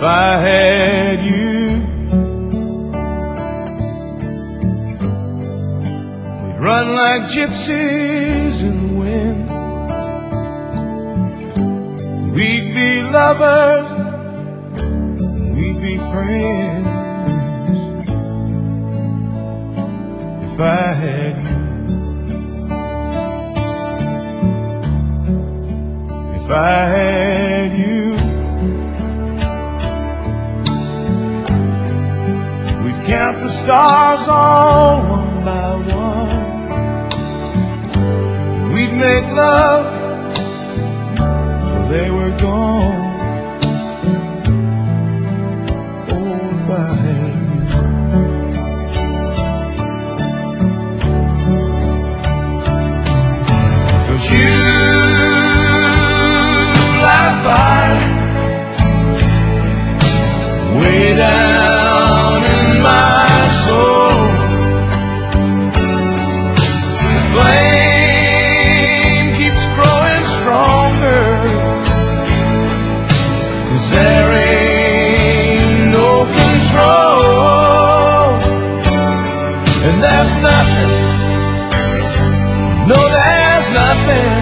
if I had you. We'd run like gypsies in the wind. We'd be lovers, we'd be friends. If I had you. If I had you. Count the stars all one by one. We'd make love nothing,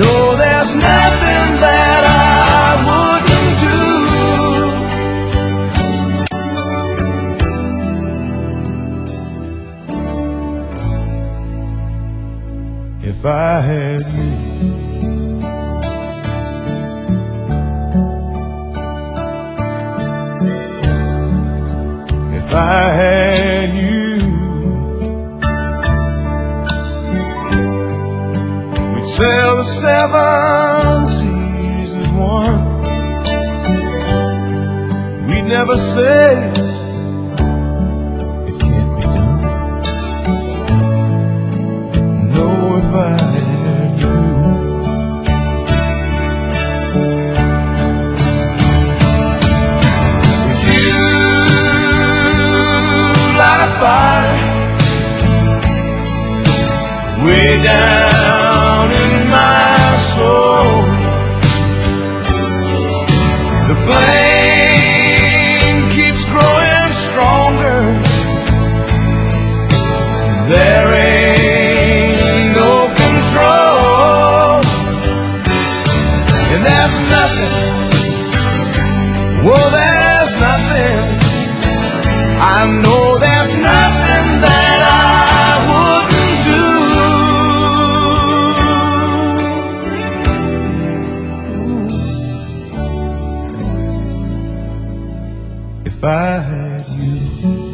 no, there's nothing that I wouldn't do. If I had you. If I had you, sail the seven seas as one. We'd never say it can't be done. No, if I had you. You light a fire way down in my soul. The flame keeps growing stronger. There ain't no control, and there's nothing. Whoa, there's nothing. I know there's nothing if I had you.